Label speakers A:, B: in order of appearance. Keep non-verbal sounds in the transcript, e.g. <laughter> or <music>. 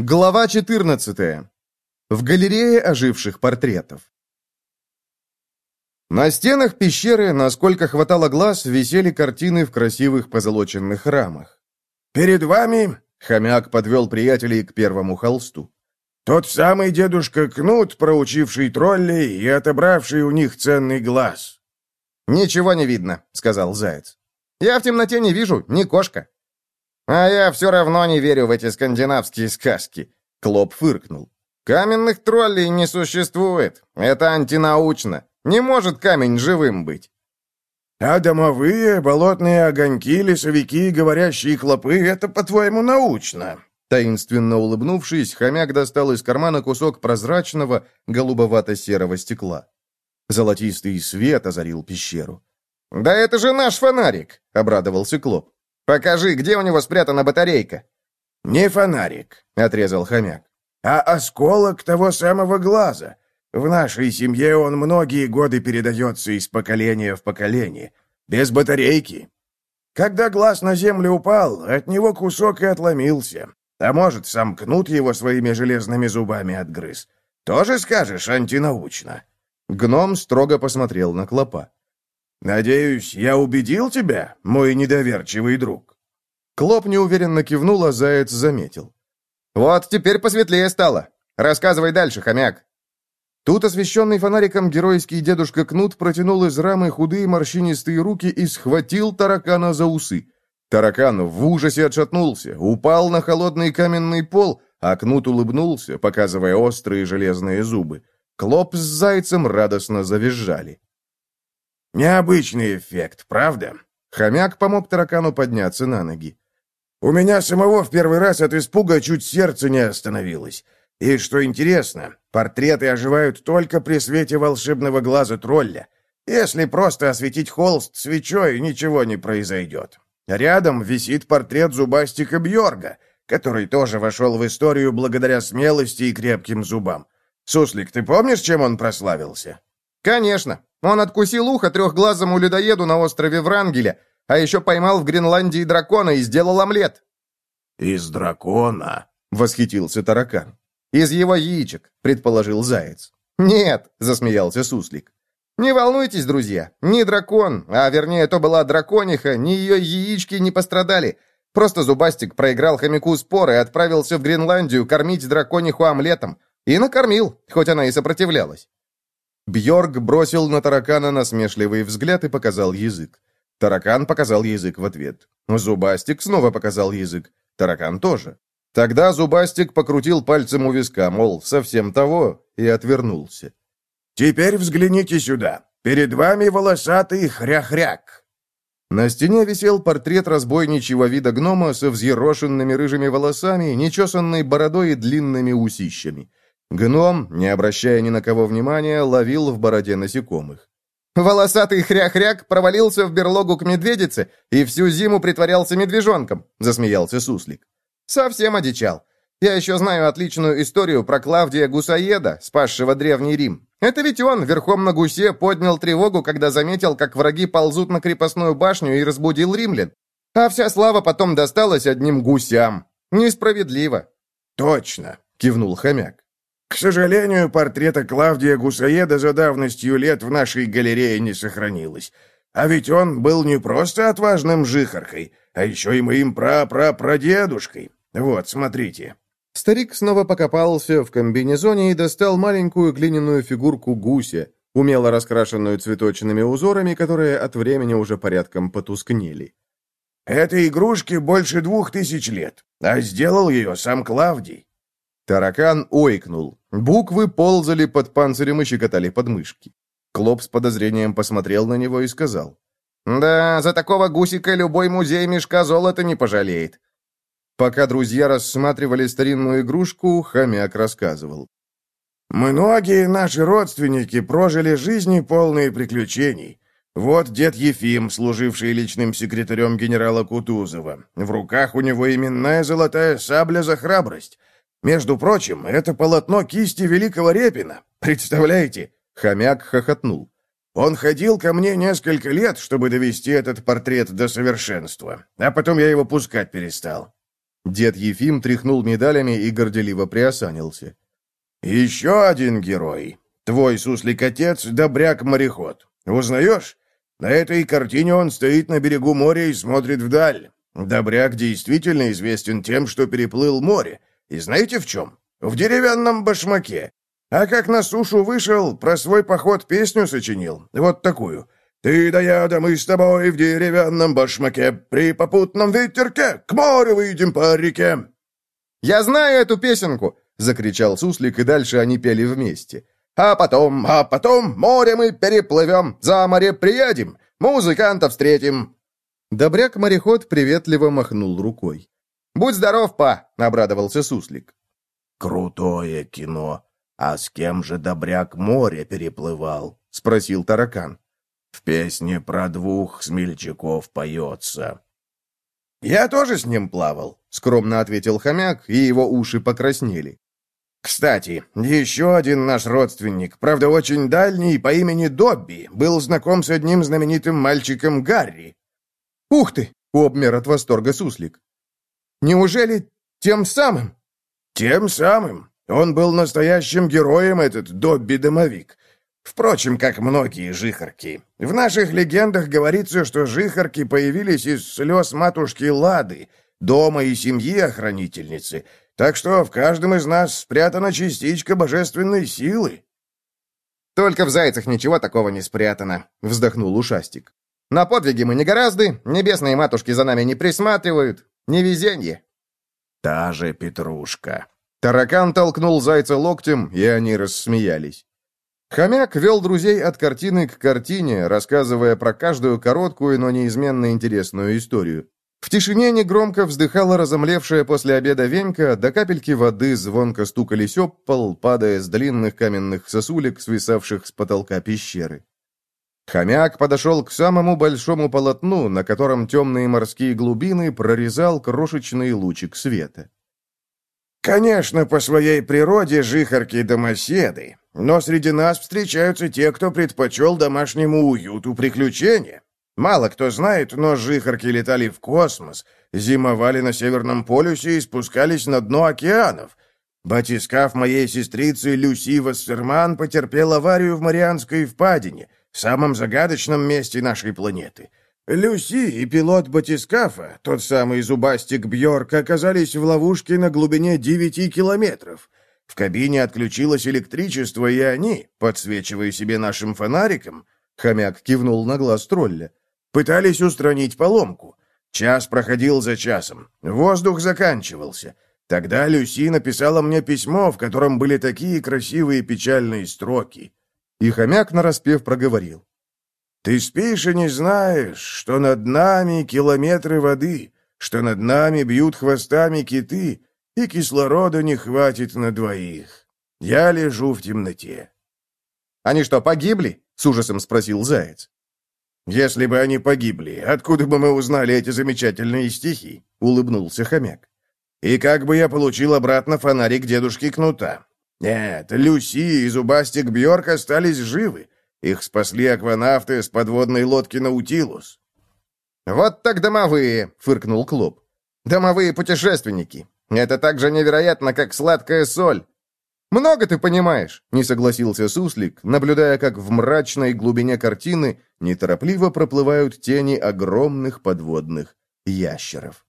A: Глава 14. В галерее оживших портретов. На стенах пещеры, насколько хватало глаз, висели картины в красивых позолоченных рамах.
B: «Перед вами...»
A: — хомяк подвел приятелей к первому холсту.
B: «Тот самый дедушка Кнут, проучивший троллей и отобравший у них ценный глаз».
A: «Ничего не видно», — сказал Заяц. «Я в темноте не вижу, ни кошка». «А я все равно не верю в эти скандинавские сказки», — Клоп фыркнул. «Каменных троллей не существует. Это антинаучно. Не может камень живым быть».
B: «А домовые, болотные огоньки, лесовики, говорящие клопы — это, по-твоему, научно?»
A: Таинственно улыбнувшись, хомяк достал из кармана кусок прозрачного, голубовато-серого стекла. Золотистый свет озарил пещеру. «Да это же наш фонарик!» — обрадовался Клоп. «Покажи, где у него спрятана батарейка?»
B: «Не фонарик», — отрезал хомяк, «а осколок того самого глаза. В нашей семье он многие годы передается из поколения в поколение. Без батарейки. Когда глаз на землю упал, от него кусок и отломился. А может, сам кнут его своими железными зубами отгрыз. Тоже скажешь антинаучно?»
A: Гном строго посмотрел на клопа.
B: «Надеюсь, я убедил тебя, мой недоверчивый друг?»
A: Клоп неуверенно кивнул, а заяц заметил. «Вот теперь посветлее стало. Рассказывай дальше, хомяк». Тут освещенный фонариком геройский дедушка Кнут протянул из рамы худые морщинистые руки и схватил таракана за усы. Таракан в ужасе отшатнулся, упал на холодный каменный пол, а Кнут улыбнулся, показывая острые железные зубы. Клоп с зайцем радостно завизжали.
B: Необычный эффект, правда?
A: Хомяк помог таракану подняться на ноги.
B: У меня самого в первый раз от испуга чуть сердце не остановилось. И что интересно, портреты оживают только при свете волшебного глаза тролля. Если просто осветить холст свечой, ничего не произойдет. Рядом висит портрет зубастика Бьорга, который тоже вошел в историю благодаря смелости и крепким зубам. Суслик, ты помнишь, чем он прославился?
A: Конечно. Он откусил ухо трехглазому людоеду на острове Врангеля, а еще поймал в Гренландии дракона и сделал омлет».
B: «Из дракона?»
A: — восхитился таракан. «Из его яичек», — предположил заяц. «Нет», — засмеялся суслик. «Не волнуйтесь, друзья, ни дракон, а вернее, то была дракониха, ни ее яички не пострадали. Просто Зубастик проиграл хомяку спор и отправился в Гренландию кормить дракониху омлетом. И накормил, хоть она и сопротивлялась. Бьорг бросил на таракана насмешливый взгляд и показал язык. Таракан показал язык в ответ. Зубастик снова показал язык. Таракан тоже. Тогда Зубастик покрутил пальцем у виска, мол, совсем того, и отвернулся.
B: «Теперь взгляните сюда. Перед вами волосатый хряхряк».
A: На стене висел портрет разбойничьего вида гнома со взъерошенными рыжими волосами, нечесанной бородой и длинными усищами. Гном, не обращая ни на кого внимания, ловил в бороде насекомых. «Волосатый хряк-хряк провалился в берлогу к медведице и всю зиму притворялся медвежонком», — засмеялся Суслик. «Совсем одичал. Я еще знаю отличную историю про Клавдия Гусаеда, спасшего Древний Рим. Это ведь он, верхом на гусе, поднял тревогу, когда заметил, как враги ползут на крепостную башню и разбудил римлян. А вся слава потом досталась одним гусям. Несправедливо».
B: «Точно», — кивнул хомяк.
A: К сожалению, портрета Клавдия Гусаеда за давностью лет в нашей галерее не сохранилось. А ведь он был не просто отважным жихаркой, а еще и моим пра-пра-прадедушкой. Вот, смотрите». Старик снова покопался в комбинезоне и достал маленькую глиняную фигурку гуся, умело раскрашенную цветочными узорами, которые от времени уже порядком потускнели.
B: «Этой игрушке больше двух тысяч лет, а сделал ее сам Клавдий.
A: Таракан ойкнул. Буквы ползали под панцирем и щекотали подмышки. Клоп с подозрением посмотрел на него и сказал. «Да, за такого гусика любой музей мешка золота не пожалеет». Пока друзья рассматривали старинную игрушку, хомяк рассказывал.
B: «Многие наши родственники прожили жизни полные приключений. Вот дед Ефим, служивший личным секретарем генерала Кутузова. В руках у него именная золотая сабля за храбрость. Между прочим, это полотно кисти великого Репина. <laughs> Представляете?»
A: Хомяк хохотнул.
B: «Он ходил ко мне несколько лет, чтобы довести этот портрет до совершенства, а потом я его пускать перестал».
A: Дед Ефим тряхнул медалями и горделиво приосанился.
B: «Еще один герой. Твой суслик-отец — добряк-мореход. Узнаешь? На этой картине он стоит на берегу моря и смотрит вдаль. Добряк действительно известен тем, что переплыл море. И знаете в чем? В деревянном башмаке. А как на сушу вышел, про свой поход песню сочинил. Вот такую. «Ты да я, да мы с тобой в деревянном башмаке, при попутном ветерке, к морю выйдем по реке».
A: «Я знаю эту песенку!» — закричал Суслик, и дальше они пели вместе. «А потом, а потом море мы переплывем, за море приедем, музыкантов встретим». Добряк-мореход приветливо махнул рукой. «Будь здоров, па!» — обрадовался Суслик.
B: «Крутое кино. А с кем же Добряк море переплывал?» — спросил таракан. В песне про двух смельчаков поется. «Я тоже с ним плавал», — скромно ответил хомяк, и его уши покраснели. «Кстати, еще один наш родственник, правда, очень дальний, по имени Добби, был знаком с одним знаменитым мальчиком Гарри».
A: «Ух ты!» — обмер от восторга суслик. «Неужели тем самым?»
B: «Тем самым. Он был настоящим героем, этот Добби-домовик. Впрочем, как многие жихарки. В наших легендах говорится, что жихарки появились из слез матушки Лады, дома и семьи охранительницы, так что в каждом из нас спрятана частичка божественной силы.
A: «Только в зайцах ничего такого не спрятано», — вздохнул ушастик. «На подвиги мы не гораздо, небесные матушки за нами не присматривают. Невезенье».
B: «Та же Петрушка».
A: Таракан толкнул зайца локтем, и они рассмеялись. Хомяк вел друзей от картины к картине, рассказывая про каждую короткую, но неизменно интересную историю. В тишине негромко вздыхала разомлевшая после обеда венька, до капельки воды звонко стукались об пол, падая с длинных каменных сосулек, свисавших с потолка пещеры. Хомяк подошел к самому большому полотну, на котором темные морские глубины прорезал крошечный лучик света.
B: «Конечно, по своей природе жихарки домоседы, но среди нас встречаются те, кто предпочел домашнему уюту приключения. Мало кто знает, но жихарки летали в космос, зимовали на Северном полюсе и спускались на дно океанов. Батискаф моей сестрицы Люси Вассерман потерпел аварию в Марианской впадине, самом загадочном месте нашей планеты. Люси и пилот батискафа, тот самый зубастик Бьорк, оказались в ловушке на глубине девяти километров. В кабине отключилось электричество, и они, подсвечивая себе нашим фонариком, хомяк кивнул на глаз тролля, пытались устранить поломку. Час проходил за часом. Воздух заканчивался. Тогда Люси написала мне письмо, в котором были такие красивые печальные строки.
A: И хомяк нараспев проговорил.
B: «Ты спишь и не знаешь, что над нами километры воды, что над нами бьют хвостами киты, и кислорода не хватит на двоих. Я лежу в темноте».
A: «Они что, погибли?» — с ужасом спросил Заяц.
B: «Если бы они погибли, откуда бы мы узнали эти замечательные стихи?» — улыбнулся хомяк. «И как бы я получил обратно фонарик дедушки Кнута? Нет, Люси и Зубастик Бьорк остались живы. Их спасли акванавты с подводной лодки «Наутилус».
A: «Вот так домовые!» — фыркнул Клоп. «Домовые путешественники. Это так же невероятно, как сладкая соль. «Много ты понимаешь», — не согласился Суслик, наблюдая, как в мрачной глубине картины неторопливо проплывают тени огромных подводных ящеров.